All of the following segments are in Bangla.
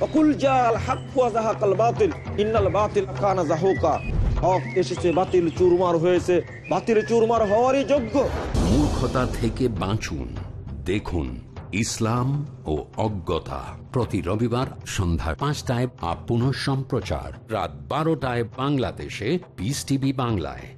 অকুল জাল হাক ওয়া যাহাকাল বাতিল, ইন্নাল বাতিল কানা যাহুকা। হক এসেছে, বাতিল চুরমার হয়েছে। বাতিল চুরমার হওয়ারই যোগ্য। মূর্খতা থেকে বাঁচুন। দেখুন ইসলাম ও অজ্ঞতা প্রতি রবিবার সন্ধ্যা পাঁচটায় আপ সম্প্রচার রাত বারোটায় বাংলাদেশে পিস টিভি বাংলায়।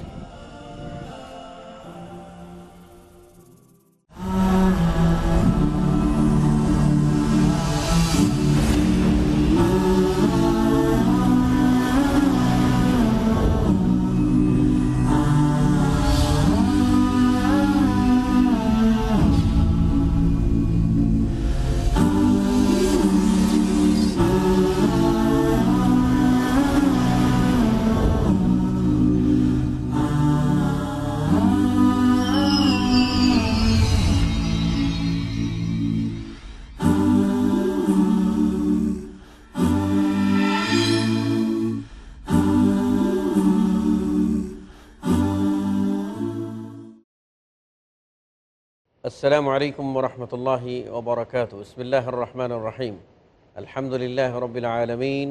আসসালামু আলাইকুম রহমতুল্লাহি ওবরাকাত। ইসমিল্লাহ রহমান রহিম আলহামদুলিল্লাহ রবিল আলমিন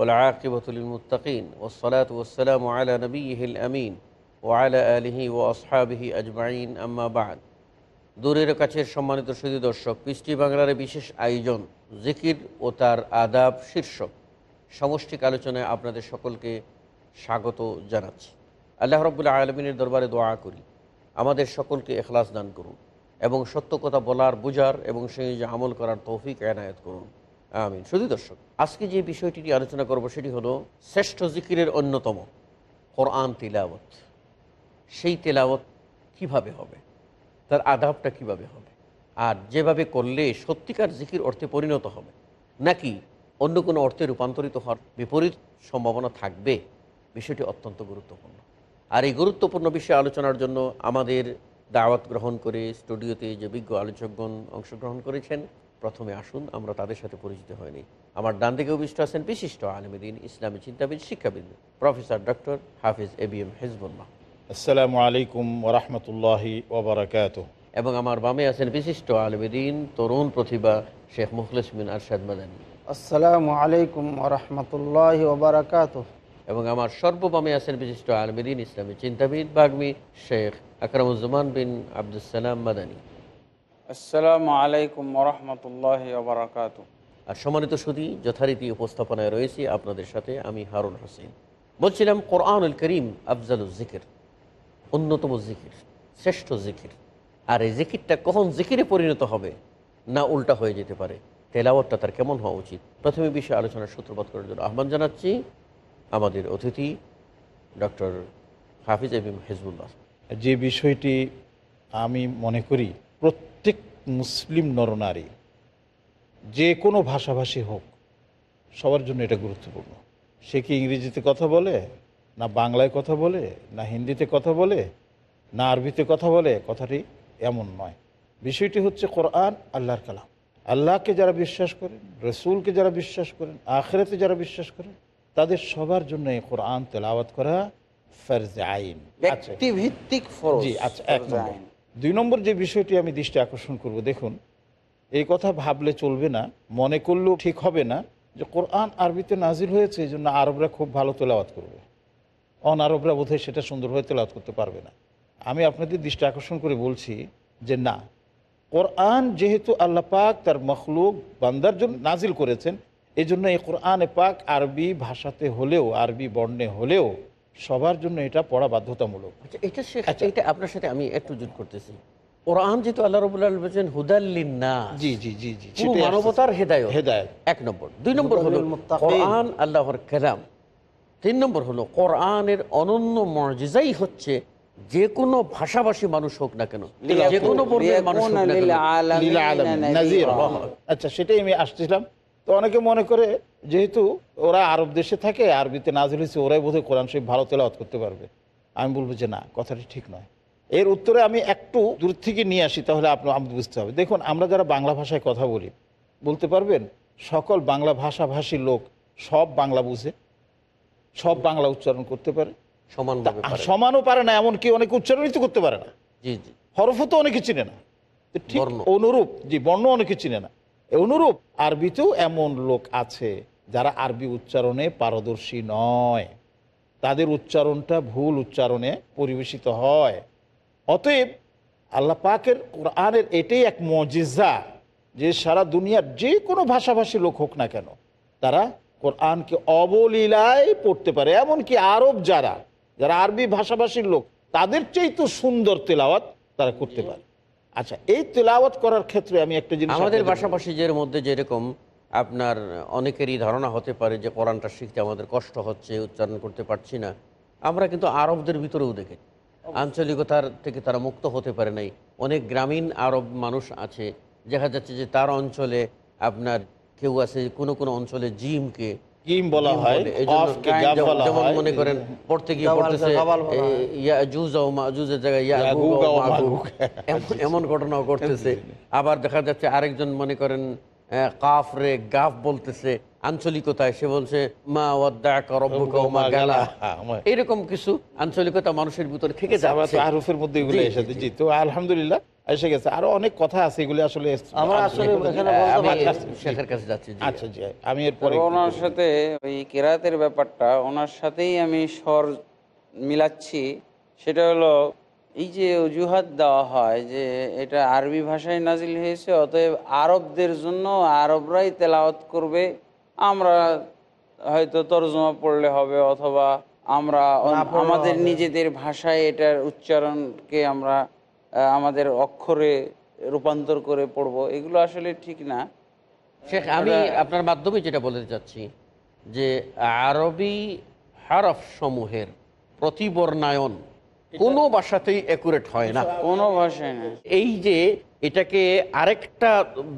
ওলাকিবতুলমুত্তকিন ওসলাত ওসালাম আলা নবীহিল আমিন ও আলা আলহি ও আসহাবিহি আজমাইন। আম্মাবাদ দূরের কাছের সম্মানিত সুদী দর্শক পৃষ্টি বাংলার বিশেষ আয়োজন, জিকির ও তার আদাব শীর্ষক সমষ্টিক আলোচনায় আপনাদের সকলকে স্বাগত জানাচ্ছি। আল্লাহ রবুল্লা আলমিনের দরবারে দোয়া করি। আমাদের সকলকে এখলাস দান করুন। এবং সত্য কথা বলার, বুঝার এবং সেই যে আমল করার তৌফিক এনায়ত করুন। আমিন। শুধু দর্শক, আজকে যে বিষয়টি নিয়ে আলোচনা করব সেটি হলো শ্রেষ্ঠ জিকিরের অন্যতম কোরআন তিলাওয়াত। সেই তেলাওয়াত কীভাবে হবে? তার আদাবটা কীভাবে হবে? আর যেভাবে করলে সত্যিকার জিকির অর্থে পরিণত হবে, নাকি অন্য কোনো অর্থে রূপান্তরিত হওয়ার বিপরীত সম্ভাবনা থাকবে? বিষয়টি অত্যন্ত গুরুত্বপূর্ণ। আর এই গুরুত্বপূর্ণ বিষয়ে আলোচনার জন্য আমাদের দাওয়াত গ্রহণ করে স্টুডিওতে যে বিজ্ঞ আলোচকগণ অংশগ্রহণ করেছেন প্রথমে আসুন আমরা তাদের সাথে পরিচিত হয়নি আমার ডান দিকে অভিষ্ট আছেন বিশিষ্ট আলমদিন ইসলামী চিন্তাবিদ শিক্ষাবিদ professor doctor Hafiz A B M Hezbullah. আসসালামু আলাইকুম ওরহমতুল্লাহি ওবরাকাত এবং আমার বামে আছেন বিশিষ্ট আলমদিন তরুণ প্রতিভা শেখ মুখলিস মিন আরশাদ মাদানী। আসসালামু আলাইকুম রহমতুল্লাহ ওবরাকাত এবং আমার সর্ববামে আছেন বিশিষ্ট আলমদিন ইসলামী চিন্তাবিদ বাগমি শেখ আকরামুজ্জামান বিন আবদুসালাম মাদানী আসসালামু আলাইকুম রহমতুল্লাহ ওবরাকাত আর সম্মানিত সুদী যথারীতি উপস্থাপনায় রয়েছি আপনাদের সাথে আমি হারুন হোসেন। বলছিলাম কোরআনুল করিম আফজালুল জিকির অন্যতম জিকির শ্রেষ্ঠ জিকির। আর এই জিকিরটা কখন জিকিরে পরিণত হবে? না উল্টা হয়ে যেতে পারে। তেলাওয়াতটা তার কেমন হওয়া উচিত? প্রথমে বিষয়ে আলোচনার সূত্রপাত করার জন্য আহ্বান জানাচ্ছি আমাদের অতিথি ডক্টর হাফিজ এবিম হেজবুল্লাহ। যে বিষয়টি আমি মনে করি প্রত্যেক মুসলিম নরনারী, যে কোনো ভাষাভাষী হোক, সবার জন্য এটা গুরুত্বপূর্ণ। সে কি ইংরেজিতে কথা বলে, না বাংলায় কথা বলে, না হিন্দিতে কথা বলে, না আরবিতে কথা বলে, কথাটি এমন নয়। বিষয়টি হচ্ছে কোরআন, আল্লাহর কালাম। আল্লাহকে যারা বিশ্বাস করেন, রসুলকে যারা বিশ্বাস করেন, আখেরাতে যারা বিশ্বাস করেন, তাদের সবার জন্য এই কোরআন তেলাওয়াত করা ফরজ আইন। আচ্ছা। জি আচ্ছা এক নম্বর। দুই নম্বর যে বিষয়টি আমি দৃষ্টি আকর্ষণ করব দেখুন এই কথা ভাবলে চলবে না মনে করলেও ঠিক হবে না যে কোরআন আরবিতে নাজিল হয়েছে এই জন্য আরবরা খুব ভালো তেলাওয়াত করবে। অন আরবরা বোধহয় সেটা সুন্দরভাবে তেলাওয়াত করতে পারবে না। আমি আপনাদের দৃষ্টি আকর্ষণ করে বলছি যে না কোরআন যেহেতু আল্লাহ পাক তার মখলুক বান্দার জন্য নাজিল করেছেন এই জন্য এই কোরআনে পাক আরবি ভাষাতে হলেও আরবি বর্ণে হলেও সবার জন্য এটা পড়া বাধ্যতামূলক। আচ্ছা এটা আচ্ছা। এটা আপনার সাথে আমি একটু যোগ করতেছি। কোরআন যেহেতু আল্লাহ রবুল্লাহ বলছেন হুদাল্লিন্না জি জি জি জি মানবতার হেদায়ত। হেদায়ত। এক নম্বর। দুই নম্বর হলো কোরআন আল্লাহর কালাম। তিন নম্বর হলো কোরআনের অনন্য মর্যাদাই হচ্ছে যে কোনো ভাষাভাষী মানুষ হোক না কেন যে কোনো মানুষ না কেন। লীলা আলামিন, নাজির। আচ্ছা সেটাই আমি আসছিলাম তো অনেকে মনে করে যেহেতু ওরা আরব দেশে থাকে আরবিতে নাজিল হয়েছে ওরাই বোধহয় কোরআন শরীফ ভালো তেলাওয়াত করতে পারবে। আমি বলব যে না কথাটি ঠিক নয়। এর উত্তরে আমি একটু দূর থেকে নিয়ে আসি তাহলে আপনার আমি বুঝতে হবে। দেখুন আমরা যারা বাংলা ভাষায় কথা বলি বলতে পারবেন সকল বাংলা ভাষাভাষী লোক সব বাংলা বুঝে সব বাংলা উচ্চারণ করতে পারে। পারে। সমানও পারে না এমনকি অনেকে উচ্চারণই তো করতে পারে না। জি জি। হরফও তো অনেকে চিনে না। ঠিক অনুরূপ জি বর্ণ অনেকে চিনে না। অনুরূপ, আরবিতেও এমন লোক আছে যারা আরবি উচ্চারণে পারদর্শী নয়। তাদের উচ্চারণটা ভুল উচ্চারণে পরিবেশিত হয়। অতএব আল্লাহ পাকের কোরআনের এটাই এক মজিজা যে সারা দুনিয়ার যে কোনো ভাষাভাষী লোক হোক না কেন, তারা কোরআনকে অবলীলায় পড়তে পারে। এমনকি আরব যারা যারা আরবি ভাষাভাষীর লোক, তাদের চেয়ে তো সুন্দর তেলাওয়াত তারা করতে পারে। আচ্ছা এই তেলাওয়াত করার ক্ষেত্রে আমি একটা জিনিস আমাদের ভাষাভাষীদের মধ্যে যেরকম আপনার অনেকেরই ধারণা হতে পারে যে কোরআনটা শিখতে আমাদের কষ্ট হচ্ছে উচ্চারণ করতে পারছি না। আমরা কিন্তু আরবদের ভিতরেও দেখি আঞ্চলিকতার থেকে তারা মুক্ত হতে পারে নাই। অনেক গ্রামীণ আরব মানুষ আছে দেখা যাচ্ছে যে তার অঞ্চলে আপনার কেউ আছে কোনো কোনো অঞ্চলে জিমকে গিম বলা হয় বলে। এই জন্য অফকে গাব যেমন- বলা যেমন মনে করেন পড়তে গিয়ে পড়তেছে গাবাল বলা হয়। এ, ইয়া জুজ ও মাজুজের জায়গায় ইয়া গুগ ও ও মাগুগ। মাগুগ। এমন- ঘটনাও ঘটতেছে আবার দেখা যাচ্ছে আরেকজন মনে করেন কাফ রে গাফ বলতেছে আঞ্চলিকতায় সে বলছে মা মা গালা এরকম কিছু আঞ্চলিকতা মানুষের ভিতরে থেকে আমরা যাচ্ছে আরফের মধ্যে এগুলো জি, জি, জি তো আলহামদুলিল্লাহ এসে গেছে। আরও অনেক কথা আছে এগুলো আসলে আমরা আসলে আমি শেখের কাছে যাচ্ছি আচ্ছা জি আমি এরপরে ওনার সাথে ওই কেরাতের ব্যাপারটা ওনার সাথেই আমি স্বর মিলাচ্ছি। সেটা হলো এই যে অজুহাত দেওয়া হয় যে এটা আরবি ভাষায় নাজিল হয়েছে অতএব আরবদের জন্য আরবরাই তেলাওয়াত করবে। আমরা হয়তো তর্জমা পড়লে হবে অথবা আমরা আমাদের নিজেদের ভাষায় এটার উচ্চারণকে আমরা আমাদের অক্ষরে রূপান্তর করে পড়ব। এগুলো আসলে ঠিক না। শেখ আমি আপনার মাধ্যমে যেটা বলতে চাচ্ছি যে আরবি হারফ সমূহের প্রতিবর্ণায়ন কোনো ভাষাতেই অ্যাকুরেট হয় না। কোনো ভাষায় না। এই যে এটাকে আরেকটা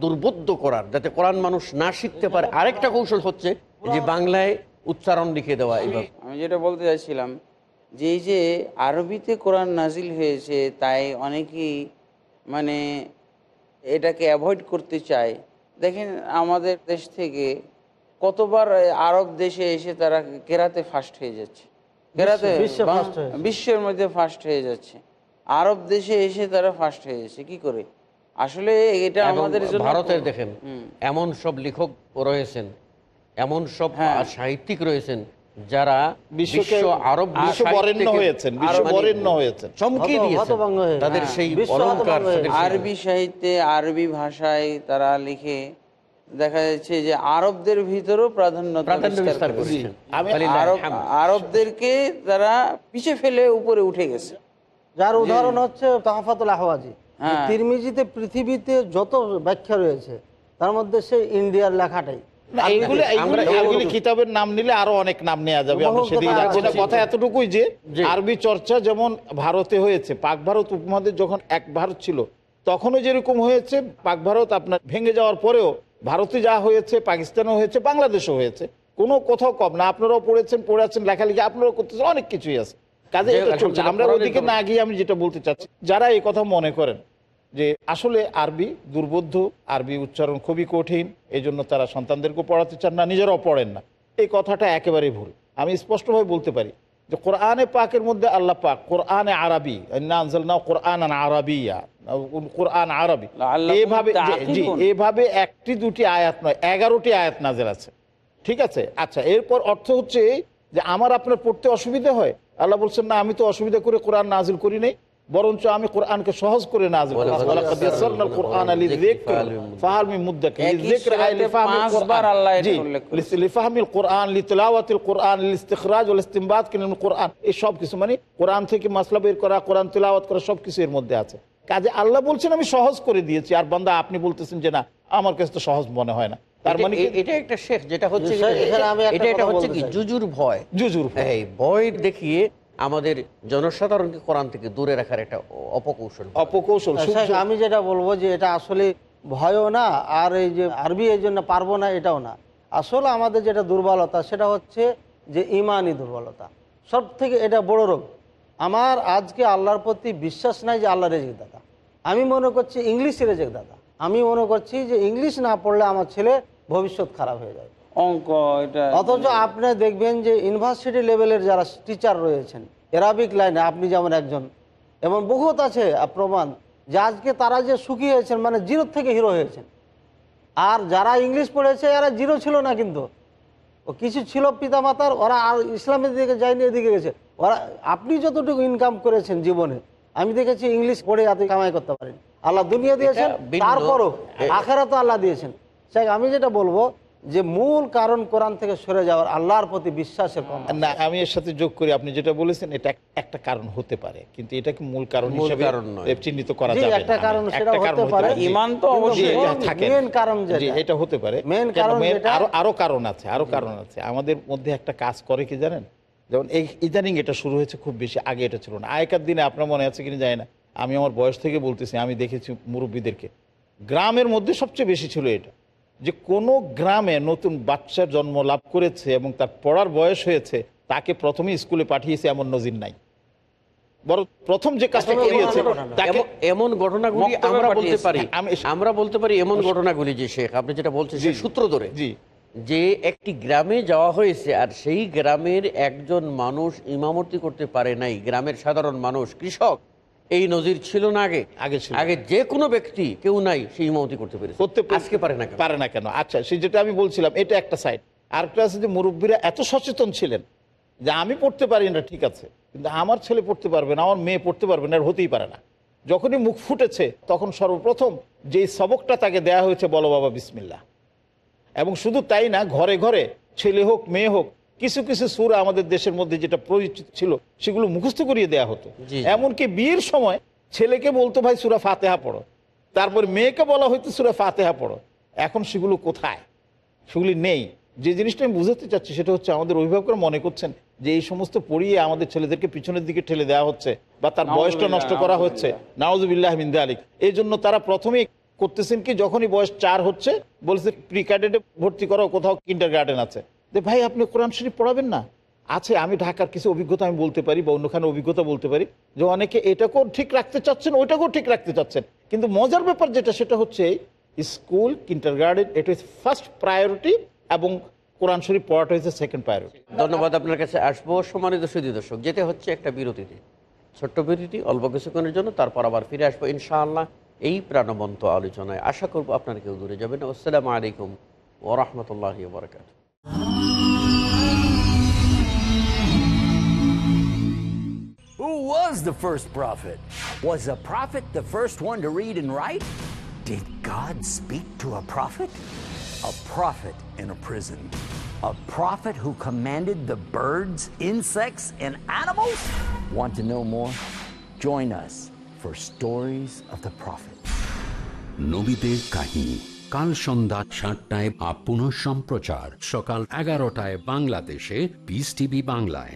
দুর্বোধ্য করার যাতে কোরআন মানুষ না শিখতে পারে আরেকটা কৌশল হচ্ছে যে বাংলায় উচ্চারণ লিখে দেওয়া এইভাবে আমি যেটা বলতে চাইছিলাম যে এই যে আরবিতে কোরআন নাজিল হয়েছে তাই অনেকেই মানে এটাকে অ্যাভয়েড করতে চায়। দেখেন আমাদের দেশ থেকে কতবার আরব দেশে এসে তারা কেরাতে ফার্স্ট হয়ে যাচ্ছে। কেরাতে। বিশ্বের মধ্যে ফার্স্ট হয়ে যাচ্ছে। আরব দেশে এসে তারা ফার্স্ট হয়ে যাচ্ছে কি করে? আসলে এটা আমাদের ভারতের দেখেন এমন সব লেখক রয়েছেন এমন সব হ্যাঁ। সাহিত্যিক রয়েছেন যারা বিশ্ব আরব হয়েছেন মানে বরেণ্য হয়েছেন চমকে দিয়েছেন। তাদের হ্যাঁ, সেই অলঙ্কার আরবি সাহিত্যে আরবি ভাষায় তারা লিখে দেখা যাচ্ছে যে আরবদের ভিতরেও প্রাধান্য। আরবদেরকে তারা পিছে ফেলে উপরে উঠে গেছে। যার উদাহরণ হচ্ছে তাহাফাতুল আহওয়াজি। হ্যাঁ। তিরমিজিতে পৃথিবীতে যত ব্যাখ্যা রয়েছে তার মধ্যে সেই ইন্ডিয়ার লেখাটাই। কিতাবের নাম নিলে আরও অনেক নাম নেওয়া যাবে। আমরা সেদিকে কথা যাচ্ছি না। কথা এতটুকুই যে আরবি চর্চা যেমন ভারতে হয়েছে পাক ভারত উপমহাদেশ যখন এক ভারত ছিল তখনও যেরকম হয়েছে পাক ভারত আপনার ভেঙে যাওয়ার পরেও ভারতে যা হয়েছে পাকিস্তানেও হয়েছে বাংলাদেশও হয়েছে। কোনো কোথাও কম না। আপনারাও পড়েছেন পড়ে আছেন লেখালেখি আপনারাও করতেছেন অনেক কিছুই আছে। কাজে আমরা ওদিকে না গিয়ে আমি যেটা বলতে চাচ্ছি যারা এই কথা মনে করেন যে আসলে আরবি দুর্বোধ্য আরবি উচ্চারণ খুবই কঠিন এই জন্য তারা সন্তানদেরকে পড়াতে চান না নিজেরাও পড়েন না। এই কথাটা একেবারেই ভুল। আমি স্পষ্টভাবে বলতে পারি যে কোরআনে পাকের মধ্যে আল্লাহ পাক কোরআনে আরবি না কোরআন আরবিয়া কোরআন আরবি। এভাবে জি এভাবে একটি দুটি আয়াত নয় এগারোটি আয়াত নাজের আছে। ঠিক আছে? আচ্ছা এরপর অর্থ হচ্ছে এই যে আমার আপনার পড়তে অসুবিধা হয়? আল্লাহ বলছেন না আমি তো অসুবিধা করে কোরআন নাজিল করি নাই। বরঞ্চ আমি কোরআনকে সহজ করে নাজিল মিন মুদ্দাকির। একই লিযিকর আই সূরাতে লিফাহমিল পাঁচবার কুরআন। আল্লাহ এটা জি, উল্লেখ করেছে। লিস- লিফাহমিল কুরআন লিতিলাওয়াতিল কুরআন লিস্তিখরাজ ওয়াল ইসতিনবাত মিনাল কুরআন। এই সব কিছু মানে কোরআন থেকে মাসলা বের করা কোরআন তিলাওয়াত করা সব কিছু এর মধ্যে আছে। কাজে আল্লাহ বলছেন আমি সহজ করে দিয়েছি। আর বান্দা আপনি বলতেছেন যে না আমার কাছে তো সহজ মনে হয় না। তার মানে কি? এটা একটা শেখ যেটা হচ্ছে এটা এটা হচ্ছে কি জুজুর ভয়। জুজুর ভয়। ভয় দেখিয়ে আমাদের জনসাধারণকে কোরআন থেকে দূরে রাখার একটা অপকৌশল। অপকৌশল শেখ, আমি যেটা বলব যে এটা আসলে ভয়ও না আর এই যে আরবি এই জন্য পারব না এটাও না। আসলে আমাদের যেটা দুর্বলতা সেটা হচ্ছে যে ইমানই দুর্বলতা। সব থেকে এটা বড় রোগ। আমার আজকে আল্লাহর প্রতি বিশ্বাস নাই যে আল্লাহ রেজেক দাদা। আমি মনে করছি ইংলিশ রেজেক দাদা। আমি মনে করছি যে ইংলিশ না পড়লে আমার ছেলে ভবিষ্যৎ খারাপ হয়ে যায় অঙ্ক এটা অথচ আপনি দেখবেন যে ইউনিভার্সিটি লেভেলের যারা টিচার রয়েছেন এরাবিক লাইনে আপনি যেমন একজন এবং বহুত আছে প্রমাণ যে আজকে তারা যে সুখী হয়েছেন মানে জিরো থেকে হিরো হয়েছেন। আর যারা ইংলিশ পড়েছে এরা জিরো ছিল না কিন্তু। ও কিছু ছিল পিতামাতার ওরা আর ইসলামের দিকে যায়নি এদিকে গেছে। ওরা আপনি যতটুকু ইনকাম করেছেন জীবনে আমি দেখেছি ইংলিশ পড়ে এত কামাই করতে পারেন। আল্লাহ দুনিয়া দিয়েছেন তারপরও তো আল্লাহ দিয়েছেন। আমি যেটা বলব যে মূল কারণ কোরআন থেকে সরে যাওয়ার আল্লাহর প্রতি বিশ্বাসের কম না আমি এর সাথে যোগ করি। আপনি যেটা বলেছেন এটা একটা কারণ হতে পারে। কিন্তু এটাকে মূল কারণ হিসেবে কারণ নয়। চিহ্নিত করা যাবে একটা কারণ সেটা হতে পারে। জি। ইমান তো অবশ্যই থাকে। মেন কারণ জি, যেটা। এটা হতে পারে। মেন কারণ আরও আরও কারণ আছে আরও কারণ আছে। আমাদের মধ্যে একটা কাজ করে কি জানেন? যেমন এই ইদানিং এটা শুরু হয়েছে খুব বেশি আগে এটা ছিল না। আগেকার দিনে আপনার মনে আছে কিনা যায় না। আমি আমার বয়স থেকে বলতেছি আমি দেখেছি মুরব্বীদেরকে। গ্রামের মধ্যে সবচেয়ে বেশি ছিল এটা। যে কোনো গ্রামে নতুন বাচ্চার জন্ম লাভ করেছে এবং তার পড়ার বয়স হয়েছে তাকে প্রথমে স্কুলে পাঠিয়েছে এমন নজির নাই। বরং প্রথম যে কাজটা করিয়েছে এমন ঘটনাগুলি আমরা বলতে পারি। আমরা বলতে পারি এমন ঘটনাগুলি যে শেখ আপনি যেটা বলছেন সূত্র ধরে। জি। যে একটি গ্রামে যাওয়া হয়েছে আর সেই গ্রামের একজন মানুষ ইমামতি করতে পারে নাই গ্রামের সাধারণ মানুষ কৃষক। এই নজির ছিল না আগে। আগে ছিল। আগে যে কোনো ব্যক্তি কেউ নাই সেই ইমামতি করতে পেরেছে। করতে পারে- আজকে পারে না পারে না কেন? আচ্ছা সে যেটা আমি বলছিলাম এটা একটা সাইড আরেকটা আছে যে মুরব্বীরা এত সচেতন ছিলেন যে আমি পড়তে পারি না ঠিক আছে। কিন্তু আমার ছেলে পড়তে পারবে না আমার মেয়ে পড়তে পারবে না আর হতেই পারে না। যখনই মুখ ফুটেছে তখন সর্বপ্রথম যেই সবকটা তাকে দেয়া হয়েছে বলো বাবা বিসমিল্লা এবং শুধু তাই না ঘরে ঘরে ছেলে হোক মেয়ে হোক কিছু কিছু সুর আমাদের দেশের মধ্যে যেটা পরিচিত ছিল সেগুলো মুখস্থ করিয়ে দেয়া হতো। এমনকি বিয়ের সময় ছেলেকে বলতো ভাই সুরা ফাতেহা পড়ো। তারপর মেয়েকে বলা হইতো সুরা ফাতেহা পড়ো। এখন সেগুলো কোথায়? সেগুলি নেই। যে জিনিসটা আমি বুঝাতে চাচ্ছি সেটা হচ্ছে আমাদের অভিভাবকরা মনে করছেন যে এই সমস্ত পড়িয়ে আমাদের ছেলেদেরকে পিছনের দিকে ঠেলে দেওয়া হচ্ছে বা তার বয়সটা নষ্ট করা হচ্ছে। নাওজুবিল্লাহ মিন্দা আলিক এই জন্য তারা প্রথমেই করতেছেন কি যখনই বয়স চার হচ্ছে বলছে প্রি ক্যাডেটে ভর্তি করো কোথাও কিন্ডার গার্ডেন আছে। যে ভাই, আপনি কোরআন শরীফ পড়াবেন না? আছে, আমি ঢাকার কিছু অভিজ্ঞতা আমি বলতে পারি বা অন্যখানে অভিজ্ঞতা বলতে পারি যে অনেকে এটাকেও ঠিক রাখতে চাচ্ছেন, ওইটাকেও ঠিক রাখতে চাচ্ছেন। কিন্তু মজার ব্যাপার যেটা, সেটা হচ্ছে স্কুল কিন্টার গার্ডেন এটা হচ্ছে ফার্স্ট প্রায়োরিটি এবং কোরআন শরীফ পড়াটা হচ্ছে সেকেন্ড প্রায়োরিটি ধন্যবাদ, আপনার কাছে আসব সম্মানিত সুদী দর্শক। যেতে হচ্ছে একটা বিরতিতে। ছোট্ট বিরতি, অল্প কিছুক্ষণের জন্য, তারপর আবার ফিরে আসব ইনশাআল্লাহ এই প্রাণবন্ত আলোচনায়। আশা করব আপনারা কেউ দূরে যাবেন। আসসালামু আলাইকুম ওরহমতুল্লাহ বরকাত Who was the first prophet? Was a prophet the first one to read and write? Did God speak to a prophet? A prophet in a prison. A prophet who commanded the birds, insects, and animals? Want to know more? Join us for Stories of the Prophet. নবীদের কাহিনী কাল সন্ধ্যা সাতটায় আপ পুনঃ সম্প্রচার সকাল এগারোটায় বাংলাদেশে পিস টিভি বাংলায়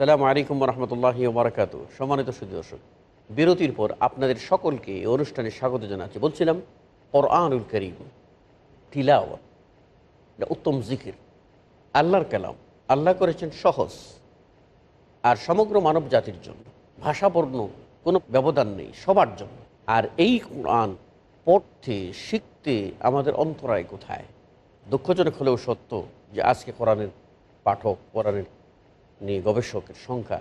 আসসালামু আলাইকুম রহমতুল্লাহ বারকাত সম্মানিত সুদী দর্শক, বিরতির পর আপনাদের সকলকে এই অনুষ্ঠানে স্বাগত জানাচ্ছি। বলছিলাম, কোরআনুল করিম, তিলাওয়াত, এটা উত্তম জিকির, আল্লাহর কালাম। আল্লাহ করেছেন সহজ আর সমগ্র মানব জাতির জন্য। ভাষাবর্ণ কোনো ব্যবধান নেই সবার জন্য। আর এই কোরআন পড়তে, শিখতে আমাদের অন্তরায় কোথায়? দুঃখজনক হলেও সত্য যে আজকে কোরআনের পাঠক, কোরআনের নিয়ে গবেষকের সংখ্যা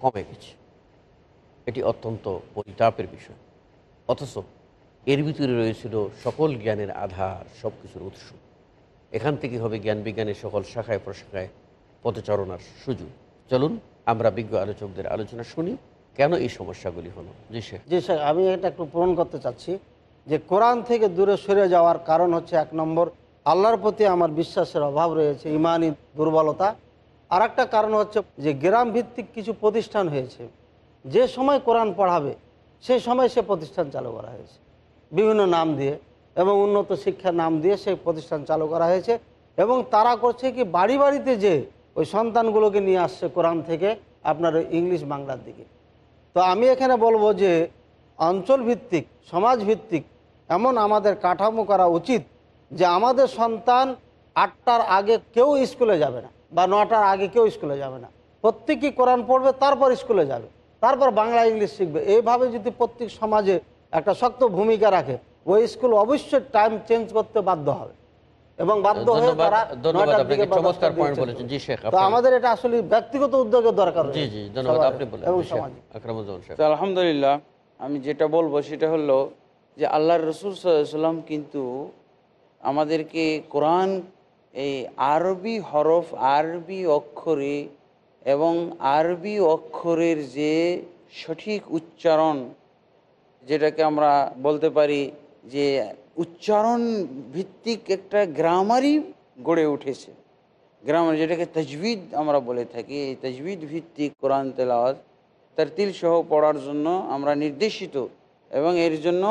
কমে গেছে। এটি অত্যন্ত পরিতাপের বিষয়। অথচ এর ভিতরে রয়েছিল সকল জ্ঞানের আধার সব কিছুর উৎস। এখান থেকে হবে জ্ঞান বিজ্ঞানের সকল শাখায় প্রশাখায় পদচারণার সুযোগ। চলুন আমরা বিজ্ঞ আলোচকদের আলোচনা শুনি, কেন এই সমস্যাগুলি হলো? জি স্যার যে স্যার আমি এটা একটু পূরণ করতে চাচ্ছি যে কোরআন থেকে দূরে সরে যাওয়ার কারণ হচ্ছে এক নম্বর, আল্লাহর প্রতি আমার বিশ্বাসের অভাব রয়েছে ইমানি দুর্বলতা। আর একটা কারণ হচ্ছে যে গ্রাম ভিত্তিক কিছু প্রতিষ্ঠান হয়েছে। যে সময় কোরআন পড়াবে সেই সময় সে প্রতিষ্ঠান চালু করা হয়েছে। বিভিন্ন নাম দিয়ে এবং উন্নত শিক্ষার নাম দিয়ে সেই প্রতিষ্ঠান চালু করা হয়েছে এবং তারা করছে কি, বাড়ি বাড়িতে যে ওই সন্তানগুলোকে নিয়ে আসছে কোরআন থেকে আপনার ইংলিশ বাংলার দিকে। তো আমি এখানে বলব যে অঞ্চল ভিত্তিক সমাজ ভিত্তিক এমন আমাদের কাঠামো করা উচিত যে আমাদের সন্তান আটটার আগে কেউ স্কুলে যাবে না। বা নটার আগে কেউ স্কুলে যাবে না। প্রত্যেকেই কোরআন পড়বে তারপর স্কুলে যাবে। তারপর বাংলা ইংলিশ শিখবে। এইভাবে যদি প্রত্যেক সমাজে একটা শক্ত ভূমিকা রাখে ওই স্কুল অবশ্যই টাইম চেঞ্জ করতে বাধ্য হবে। এবং বাধ্য হয়ে তারা চমৎকার পয়েন্ট বলেছেন। জি শেখ তো আমাদের এটা আসলে ব্যক্তিগত উদ্যোগের দরকার জি জি ধন্যবাদ। আপনি বলেন। এবং জি শেখ। সমাজে। আকরামুজ্জামান শেখ। আলহামদুলিল্লাহ আমি যেটা বলব সেটা হলো যে আল্লাহর রসুল সাল্লাম কিন্তু আমাদেরকে কোরআন এই আরবি হরফ, আরবি অক্ষরে এবং আরবি অক্ষরের যে সঠিক উচ্চারণ, যেটাকে আমরা বলতে পারি যে উচ্চারণ ভিত্তিক একটা গ্রামারই গড়ে উঠেছে। গ্রামার যেটাকে তজবিদ আমরা বলে থাকি, এই তজবিদ ভিত্তিক কোরআন তেলাওয়াত, তারতিল সহ পড়ার জন্য আমরা নির্দেশিত এবং এর জন্য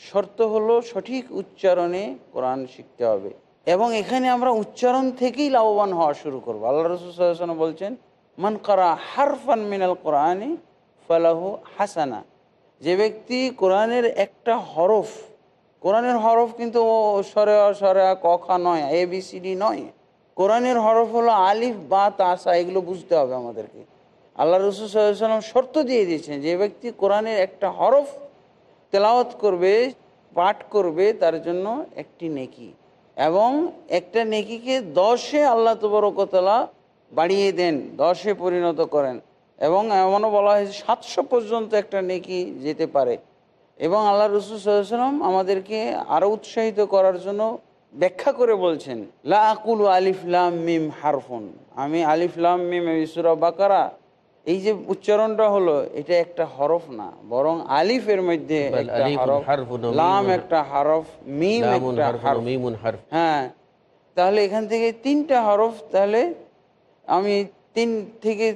শর্ত হলো সঠিক উচ্চারণে কোরআন শিখতে হবে। এবং এখানে আমরা উচ্চারণ থেকেই লাভবান হওয়া শুরু করব। আল্লাহ রসুল বলছেন মান করা হারফান মিনাল কোরআনে ফালাহু হাসানা। যে ব্যক্তি কোরআনের একটা হরফ কোরআনের হরফ কিন্তু সরে সরে আ, ক খা নয় এ বি সি ডি নয়। কোরআনের হরফ হলো আলিফ বা তাসা এগুলো বুঝতে হবে আমাদেরকে। আল্লাহ রসুল সাল্লাম শর্ত দিয়ে দিয়েছেন যে ব্যক্তি কোরআনের একটা হরফ তেলাওয়াত করবে পাঠ করবে তার জন্য একটি নেকি। এবং একটা নেকিকে দশে আল্লাহ তবরকতলা বাড়িয়ে দেন, দশে পরিণত করেন। এবং এমনও বলা হয়েছে, সাতশো পর্যন্ত একটা নেকি যেতে পারে। এবং আল্লাহ রসুল সাল্লাম আমাদেরকে আরও উৎসাহিত করার জন্য ব্যাখ্যা করে বলছেন, লা আকুল আলিফ লাম মিম হারফুন। আমি আলিফলাম মিম ইসুরা বাকারা এই যে উচ্চারণটা হলো এটা একটা হরফ না বরং আলিফের মধ্যে একটা হরফ লাম একটা মিম একটা হ্যাঁ তাহলে এখান থেকে তিনটা হরফ তাহলে আমি তিন থেকে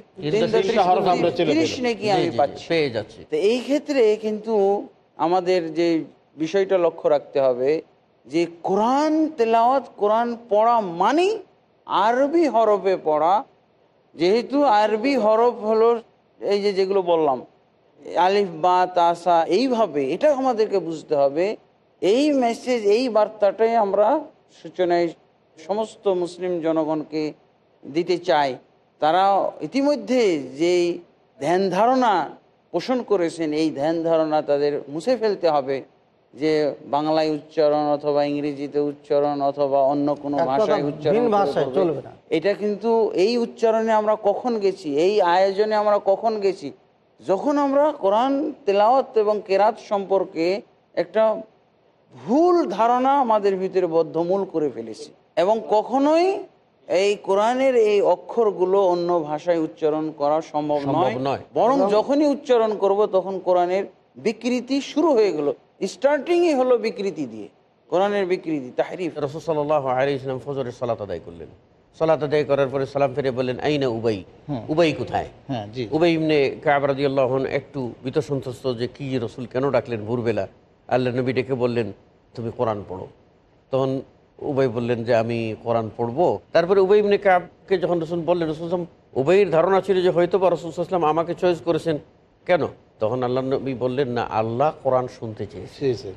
তিরিশ নাকি আমি পাচ্ছি। পেয়ে যাচ্ছে। তো এই ক্ষেত্রে কিন্তু আমাদের যে বিষয়টা লক্ষ্য রাখতে হবে যে কোরআন তেলাওয়াত কোরআন পড়া মানেই আরবি হরফে পড়া যেহেতু আরবি হরফ হলো এই যে যেগুলো বললাম, আলিফ, বা তাসা এইভাবে এটা আমাদেরকে বুঝতে হবে। এই মেসেজ এই বার্তাটাই আমরা সূচনায় সমস্ত মুসলিম জনগণকে দিতে চাই। তারা ইতিমধ্যে যেই ধ্যান ধারণা পোষণ করেছেন, এই ধ্যান ধারণা তাদের মুছে ফেলতে হবে। যে বাংলায় উচ্চারণ অথবা ইংরেজিতে উচ্চারণ অথবা অন্য কোনো ভাষায় উচ্চারণ। চলবে না। এটা কিন্তু এই উচ্চারণে আমরা কখন গেছি এই আয়োজনে আমরা কখন গেছি যখন আমরা কোরআন তেলাওয়াত এবং কেরাত সম্পর্কে একটা ভুল ধারণা আমাদের ভিতরে বদ্ধমূল করে ফেলেছি এবং কখনোই এই কোরআনের এই অক্ষরগুলো অন্য ভাষায় উচ্চারণ করা সম্ভব নয়। বরং যখনই উচ্চারণ করব তখন কোরআনের বিকৃতি শুরু হয়ে গেল স্টার্টিংই হলো বিকৃতি দিয়ে কোরআনের বিকৃতি তাহরিফ। রসুল সাল্লাহ আলী ইসলাম ফজরের সালাত আদায় করলেন। সালাত আদায় করার পরে সালাম ফিরে বললেন আইনা উবাই? উবাই কোথায়? হ্যাঁ উবাই ইমনে কাবরাদি আল্লাহন একটু বিতসন্তস্ত যে কি রসুল কেন ডাকলেন ভোরবেলা? আল্লাহ নবী ডেকে বললেন তুমি কোরআন পড়ো। তখন উবাই বললেন যে আমি কোরআন পড়ব? তারপরে উবাই ইমনে কাবকে যখন রসুল বললেন রসুল উবাইয়ের ধারণা ছিল যে হয়তো বা রসুল আমাকে চয়েস করেছেন। কেন? তখন আল্লাহ নবী বললেন না আল্লাহ কোরআন শুনতে চেয়েছেন।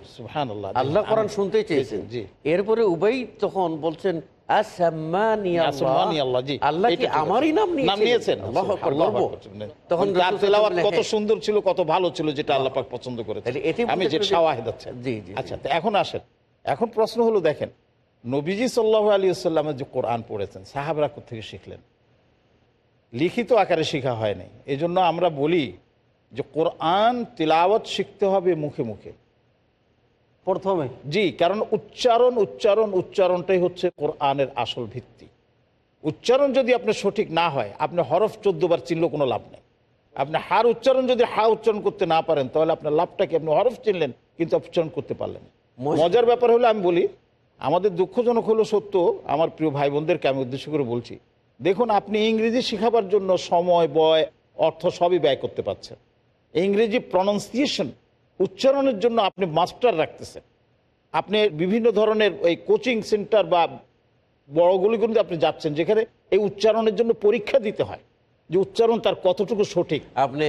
আল্লাহ কোরআন শুনতে চেয়েছেন। জি। এরপরে উবাই তখন বলছেন সাল্লাল্লাহু কত সুন্দর ছিল কত ভালো ছিল যেটা আল্লাহ পাক পছন্দ করেছে আমি। আচ্ছা এখন আসেন। এখন প্রশ্ন হলো দেখেন নবীজি সাল্লাল্লাহু আলী সাল্লামের যে কোরআন পড়েছেন সাহাবরা থেকে শিখলেন? লিখিত আকারে শেখা হয়নি এই আমরা বলি যে কোরআন তিলাওয়াত শিখতে হবে মুখে মুখে। প্রথমে। জি কারণ উচ্চারণ উচ্চারণ উচ্চারণটাই হচ্ছে কোরআনের আসল ভিত্তি। উচ্চারণ যদি আপনার সঠিক না হয় আপনি হরফ চোদ্দ বার চিনলেও কোনো লাভ নেই। আপনি হার উচ্চারণ যদি হা উচ্চারণ করতে না পারেন তাহলে আপনার লাভটা কি আপনি হরফ চিনলেন কিন্তু উচ্চারণ করতে পারলেন মজার। ব্যাপার হলো আমি বলি আমাদের দুঃখজনক হলো সত্য আমার প্রিয় ভাই বোনদেরকে আমি উদ্দেশ্য করে বলছি দেখুন আপনি ইংরেজি শেখাবার জন্য সময় বয় অর্থ সবই ব্যয় করতে পারছেন। ইংরেজি প্রনাউন্সিয়েশন উচ্চারণের জন্য আপনি মাস্টার রাখতেছেন। আপনি বিভিন্ন ধরনের ওই কোচিং সেন্টার বা বড়গুলিগুলিতে আপনি যাচ্ছেন যেখানে এই উচ্চারণের জন্য পরীক্ষা দিতে হয় যে উচ্চারণ তার কতটুকু সঠিক। আপনি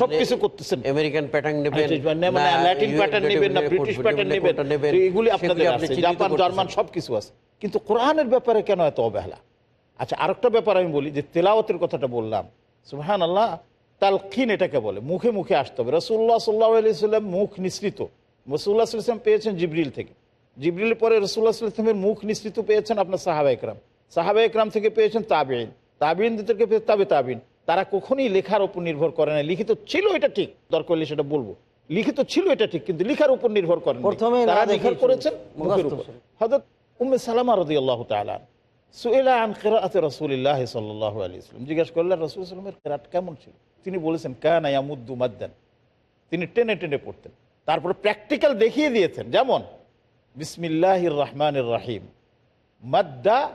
সবকিছু করতেছেন। আমেরিকান প্যাটার্ন নেবেন মানে ল্যাটিন প্যাটার্ন নেবেন না ব্রিটিশ প্যাটার্ন নেবেন এগুলি আপনাদের আছে জাপান জার্মান সব কিছু আছে। কিন্তু কোরআনের ব্যাপারে কেন এত অবহেলা? আচ্ছা আরেকটা ব্যাপার আমি বলি যে তেলাওয়াতের কথাটা বললাম সুহান আল্লাহ তালকিন এটাকে বলে মুখে মুখে আসতে হবে। রসুল্লাহ সাল্লাহ আলিয়াল্লাম মুখ নিঃসৃত। রসুল্লাহ সাল্লাম পেয়েছেন জিবরিল থেকে। জিবরিলের পরে রসুল্লাহ সাল্লামের মুখ নিঃসৃত পেয়েছেন আপনার সাহাবা একরাম। সাহাবা একরাম থেকে পেয়েছেন তাবিন তাবিন থেকে তাবে তাবিন তারা কখনই লেখার উপর নির্ভর করে না। লিখিত ছিল এটা ঠিক। দরকার হলে সেটা বলব। লিখিত ছিল এটা ঠিক কিন্তু লিখার উপর নির্ভর করেন তারা লিখার করেছেন মুখের উপর। ছিল। হযরত উম্মে সালামা রাদিয়াল্লাহু তাআলা সুইলা আন কিরাআতি রাসূলিল্লাহ সাল্লাল্লাহু আলাইহি ওয়াসাল্লাম। জিজ্ঞাসা করলেন রসুল সাল্লাল্লাহু আলাইহি কেমন ছিল? তিনি বলেছেন কানা ইয়ামুদ্দু মাদ্দান। তিনি টেনে টেনে পড়তেন। তারপরে প্র্যাকটিক্যাল দেখিয়ে দিয়েছেন যেমন বিসমিল্লাহির রহমানির রহিম। মাদ্দা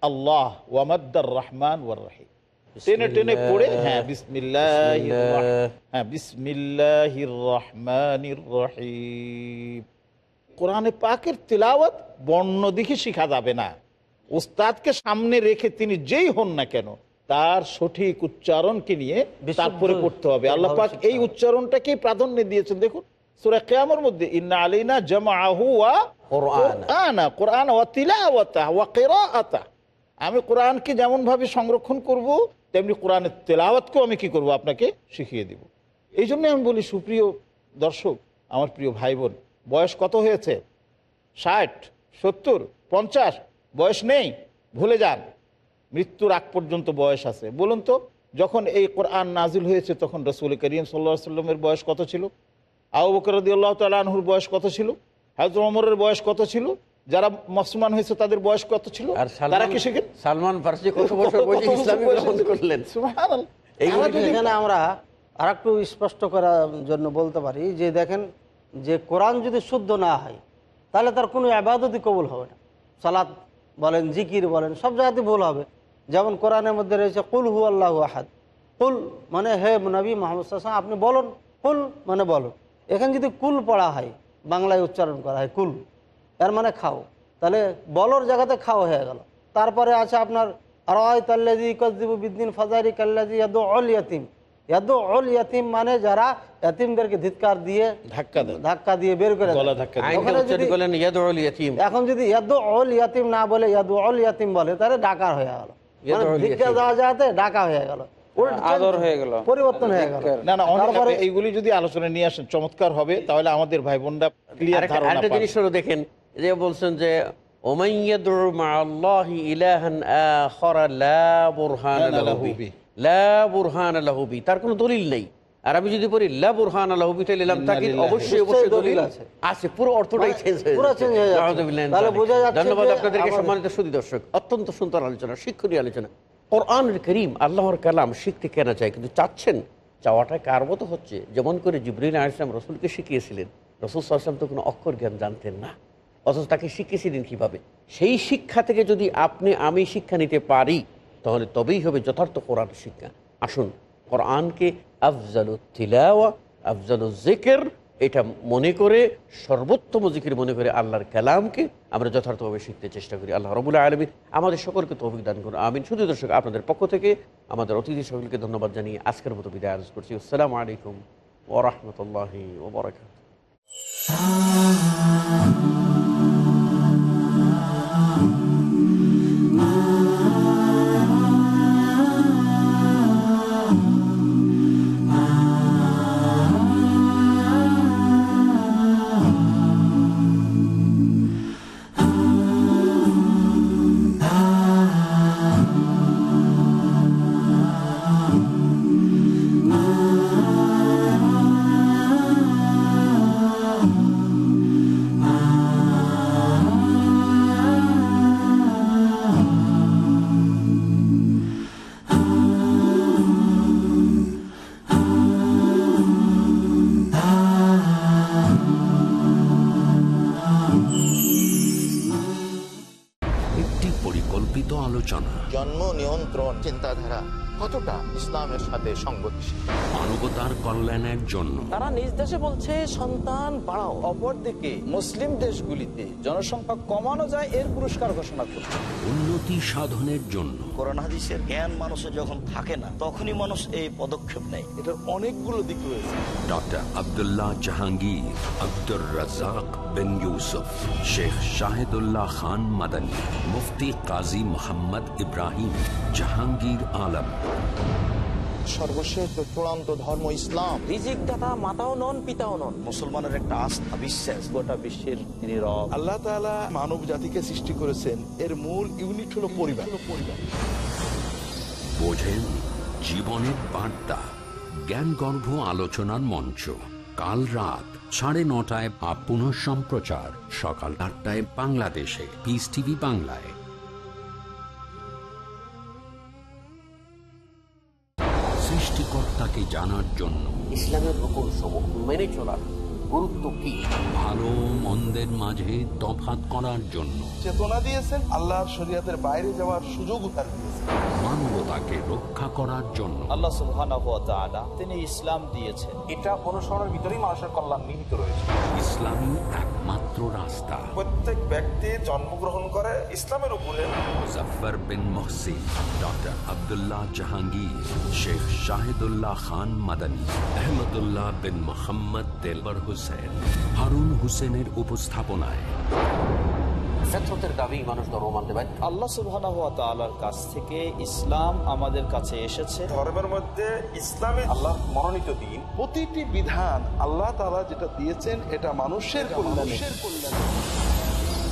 আল্লাহ ওয়া মাদ্দার রহমান ওয়ার রহিম। টেনে টেনে পড়ে হ্যাঁ বিসমিল্লাহির রহ- হ্যাঁ বিসমিল্লাহির রহমানির রহিম। কোরআনে পাকের তিলাওয়াত বর্ণ দিকে শেখা যাবে না। ওস্তাদকে সামনে রেখে তিনি যেই হন না কেন তার সঠিক উচ্চারণকে নিয়ে তারপরে করতে হবে। আল্লাহ পাক এই উচ্চারণটাকেই প্রাধান্য দিয়েছেন। দেখুন সূরা কিয়ামর মধ্যে ইন্না আলাইনা জামাআহু ওয়া কোরআন। কোরআনা কোরআন ওয়া তিলাওয়াতা ওয়া কিরাআতা আমি কোরআনকে যেমন ভাবে সংরক্ষণ করব তেমনি কোরআনের তেলাওয়াতকেও আমি কি করব আপনাকে শিখিয়ে দিব। এই জন্য আমি বলি সুপ্রিয় দর্শক আমার প্রিয় ভাই বোন বয়স কত হয়েছে? ষাট সত্তর পঞ্চাশ বয়স নেই ভুলে যান। মৃত্যুর আগ পর্যন্ত বয়স আছে। বলুন তো যখন এই কোরআন নাজিল হয়েছে তখন রসুল করিম সাল্লা সাল্লামের বয়স কত ছিল? আবু বকর রদিউল্লাহ তালাহুর বয়স কত ছিল? হাজর অমরের বয়স কত ছিল? যারা মুসলমান হয়েছে তাদের বয়স কত ছিল? তারা কি শিখেন? সালমান ফার্সি কত বছর বয়সে ইসলামী গ্রহণ করলেন? এইগুলো এখানে আমরা আর একটু স্পষ্ট করার জন্য বলতে পারি যে দেখেন যে কোরআন যদি শুদ্ধ না হয় তাহলে তার কোনো আবাদতই কবুল হবে না। সালাত বলেন জিকির বলেন সব জায়গাতে ভুল হবে। যেমন কোরআনের মধ্যে রয়েছে কুল হু আল্লাহ আহাদ। কুল মানে হে নবী মোহাম্মদ সাল্লাম আপনি বলুন কুল মানে বলুন। এখানে যদি কুল পড়া হয় বাংলায় উচ্চারণ করা হয় কুল এর মানে খাও। তাহলে বলর জায়গাতে খাও হয়ে গেল। তারপরে আছে আপনার কজিবু বিদ্দিন ফাজারি কাল্লাজি ইয়াদু অল ইয়াতিম। ইয়াদু অল ইয়াতিম মানে যারা ইয়াতিমদেরকে ধিৎকার দিয়ে ধাক্কা দেয় ধাক্কা দিয়ে বের করে এখন যদি ইয়াদু অল ইয়াতিম। না বলে ইয়াদু অল ইয়াতিম বলে তাহলে ডাকার হয়ে গেল। ভিক্ষা ইয়াতিম। যাতে ডাকা হয়ে গেল। আদর হয়ে গেল। পরিবর্তন হয়ে গেল। না না তারপরে এইগুলি যদি আলোচনা নিয়ে আসেন চমৎকার হবে তাহলে আমাদের ভাই বোনরা ক্লিয়ার ধারণা। জিনিস হলো দেখেন যে বলছেন যে ওমান ইয়াদউ মা'আল্লাহি ইলাহান আখারা লা বুরহানা লাহু লাহু বি। বি। লা বুরহানা লাহু তার কোনো দলিল নেই। আর আমি যদি পড়ি লা বুরহানা লাহু বি তাকে অবশ্যই অবশ্যই দলিল দলিল আছে। আছে। আছে পুরো অর্থটাই চেঞ্জ হয়ে যাচ্ছে। change যাচ্ছে। নাউযুবিল্লাহি তাহলে যালিক। বোঝা যাচ্ছে ধন্যবাদ আপনাদেরকে সম্মানিত সুদী দর্শক অত্যন্ত সুন্দর আলোচনা শিক্ষণীয় আলোচনা। কোরআনুল করিম আল্লাহর কালাম শিখতে কেন চায় কিন্তু চাচ্ছেন চাওয়াটা কার মতো হচ্ছে? যেমন করে জিবরিল আলাইসলাম রসুলকে শিখিয়েছিলেন। রসুল সাল্লাম তো কোনো অক্ষর জ্ঞান জানতেন না। অথচ তাকে শিখিয়েছিলেন কীভাবে? সেই শিক্ষা থেকে যদি আপনি আমি শিক্ষা নিতে পারি তাহলে তবেই হবে যথার্থ কোরআন শিক্ষা। আসুন কোরআনকে আফজালু তিলাওয়া, আফজালু জিকের, এটা মনে করে, সর্বোত্তম জিকির মনে করে আল্লাহর কালামকে আমরা যথার্থভাবে শিখতে চেষ্টা করি। আল্লাহ রবুল্লাহ আলমী আমাদের সকলকে তো অভিজ্ঞান করুন। আমিন। শুধু দর্শক, আপনাদের পক্ষ থেকে আমাদের অতিথি সকলকে ধন্যবাদ জানিয়ে আজকের মতো বিদায় আরজ করছি। আসসালামু আলাইকুম ওরহমতুল্লাহি ওবরাকাত তারা নিজ দেশে বলছে সন্তান বাড়াও। অপরদিকে মুসলিম দেশগুলিতে জনসংখ্যা কমানো যায় এর পুরস্কার ঘোষণা করছে। উন্নতি সাধনের জন্য। কোরআন হাদিসের জ্ঞান মানুষের যখন থাকে না তখনই মানুষ এই পদক্ষেপ নেয়। এটার অনেকগুলো দিক রয়েছে। ডক্টর আবদুল্লাহ জাহাঙ্গীর আব্দুর রাজাক বিন ইউসুফ শেখ শাহিদুল্লাহ খান মাদানী মুফতি কাজী মোহাম্মদ ইব্রাহিম জাহাঙ্গীর আলম। সর্বশেষ চূড়ান্ত ধর্ম ইসলাম। রিজিক দাতা মাতাও নন পিতাও নন। মুসলমানের একটা আস্থা বিশ্বাস। গোটা বিশ্বের আল্লাহ মানব জাতিকে সৃষ্টি করেছেন। এর মূল ইউনিট হলো পরিবার। পরিবার বোঝেন জীবনের বার্তা। জ্ঞানগর্ভ আলোচনার মঞ্চ। কাল রাত সাড়ে নটায় বা পুনঃ সম্প্রচার সকাল আটটায় বাংলাদেশে। পিস টিভি বাংলায়। জানার জন্য। ইসলামের রকম সমূহ মেনে চলার গুরুত্ব কি? ভালো মন্দের মাঝে তফাত করার জন্য। চেতনা দিয়েছেন আল্লাহর শরীয়তের বাইরে যাওয়ার সুযোগ তার দিয়েছেন। মানবতাকে রক্ষা করার জন্য। আল্লাহ সুবহানাহু ওয়া তাআলা তিনি ইসলাম দিয়েছেন। এটা অনুসরণের ভিতরেই মানুষের কল্যাণ নিহিত রয়েছে। ইসলামী একমাত্র রাস্তা। প্রত্যেক ব্যক্তি জন্মগ্রহণ করে ইসলামের উপরে। মুজফার বিন মহসিন ডক্টর আবদুল্লাহ জাহাঙ্গীর শেখ শাহিদুল্লাহ খান মাদানী আহমদুল্লাহ বিন মোহাম্মদ তেলবর হুসেন হারুন হুসেনের উপস্থাপনায়। ফেতরতের দাবি মানুষ ধর্ম মানতে আল্লাহ কাছ থেকে ইসলাম আমাদের কাছে এসেছে। ধর্মের মধ্যে ইসলামে আল্লাহ মনোনীত দিন। প্রতিটি বিধান আল্লাহ তাআলা যেটা দিয়েছেন এটা মানুষের কল্যাণে।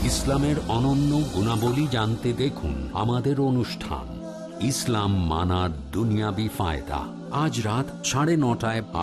ইসলামের অনন্য গুণাবলী জানতে দেখুন আমাদের অনুষ্ঠান। ইসলাম মানার দুনিয়াবি ফায়দা। আজ রাত সাড়ে নটায়